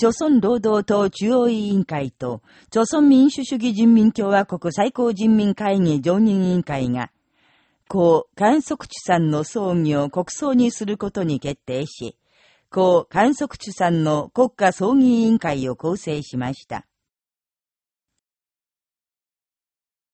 朝鮮労働党中央委員会と、朝鮮民主主義人民共和国最高人民会議常任委員会が、故観測地産の葬儀を国葬にすることに決定し、故観測地産の国家葬儀委員会を構成しました。